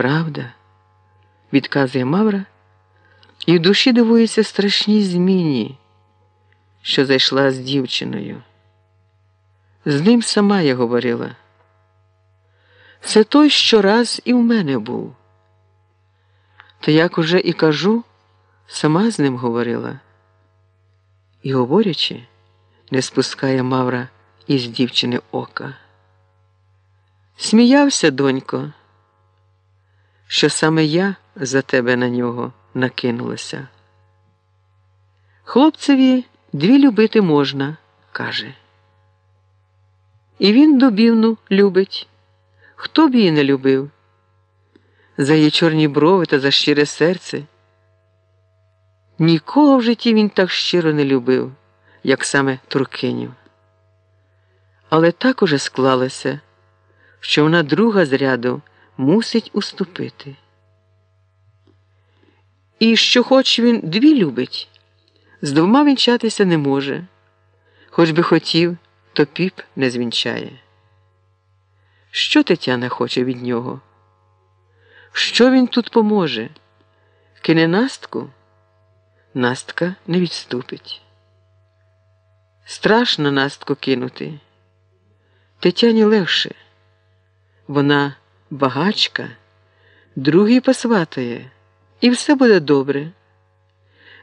Правда, відказує Мавра, і в душі дивується страшній зміні, що зайшла з дівчиною. З ним сама я говорила. Це той, що раз і в мене був. Та як уже і кажу, сама з ним говорила. І, говорячи, не спускає Мавра із дівчини ока. Сміявся, донько, що саме я за тебе на нього накинулася. Хлопцеві дві любити можна, каже. І він добівну любить. Хто б її не любив? За її чорні брови та за щире серце. Нікого в житті він так щиро не любив, як саме Туркинів. Але так уже склалося, що вона друга з ряду мусить уступити. І що хоч він дві любить, з двома вінчатися не може, хоч би хотів, то піп не звінчає. Що Тетяна хоче від нього? Що він тут поможе? Кине настку? Настка не відступить. Страшно настку кинути. Тетяні легше. Вона багачка, другий посватає, і все буде добре.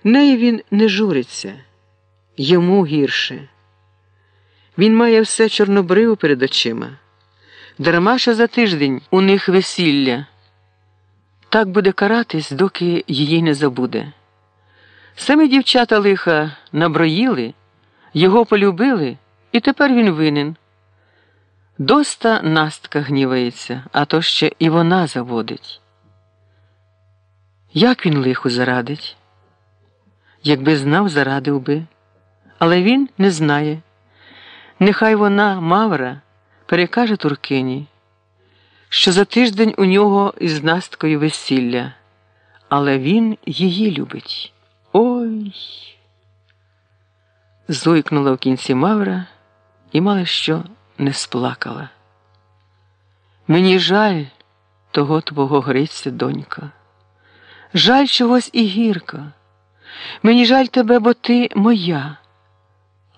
Неї він не журиться, йому гірше. Він має все чорнобриву перед очима. Дарма що за тиждень у них весілля. Так буде каратись, доки її не забуде. Самі дівчата лиха наброїли, його полюбили, і тепер він винен. Доста настка гнівається, а то ще і вона заводить. Як він лиху зарадить? Якби знав, зарадив би, але він не знає. Нехай вона, Мавра, перекаже Туркині, що за тиждень у нього із насткою весілля, але він її любить. Ой. Зойкнула в кінці Мавра і мало що не сплакала. Мені жаль того твого Гриця, донька. Жаль чогось і гірка. Мені жаль тебе, бо ти моя,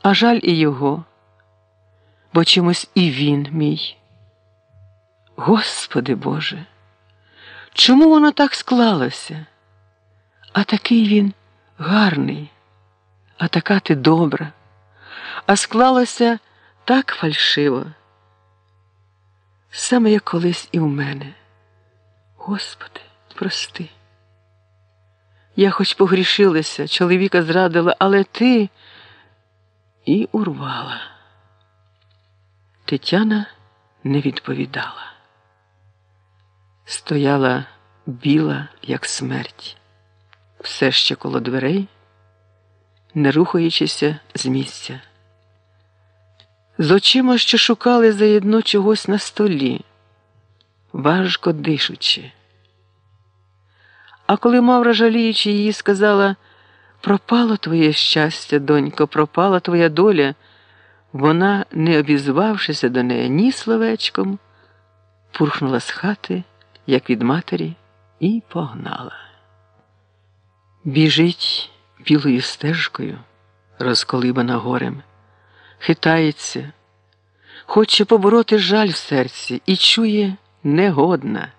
а жаль і його, бо чимось і він мій. Господи Боже, чому воно так склалося? А такий він гарний, а така ти добра, а склалося так фальшиво, саме як колись і в мене. Господи, прости. Я хоч погрішилася, чоловіка зрадила, але ти і урвала. Тетяна не відповідала. Стояла біла, як смерть, все ще коло дверей, не рухаючися з місця. З очима, що шукали заєдно чогось на столі, важко дишучи. А коли Мавра, жаліючи її, сказала пропало твоє щастя, донько, пропала твоя доля, вона, не обізвавшися до неї ні словечком, пурхнула з хати, як від матері, і погнала. Біжить білою стежкою, розколибана горем, хитається, хоче побороти жаль в серці і чує негодна,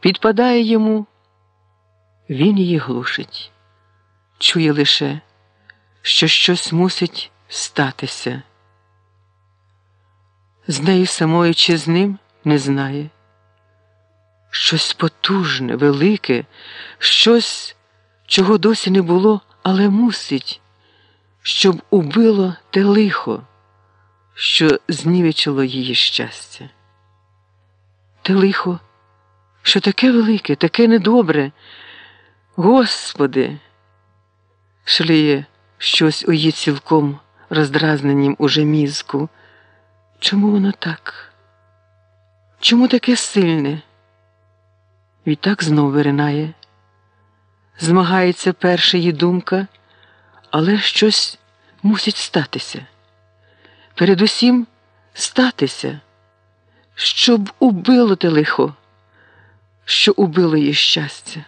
підпадає йому. Він її глушить, чує лише, що щось мусить статися. З нею самою чи з ним не знає. Щось потужне, велике, щось, чого досі не було, але мусить, щоб убило те лихо, що знівечило її щастя. Те лихо, що таке велике, таке недобре. Господи, шліє щось у її цілком роздразненім уже мізку. Чому воно так? Чому таке сильне? Відтак знов виринає. Змагається перша її думка, але щось мусить статися. Передусім статися, щоб убило те лихо. що убило її щастя.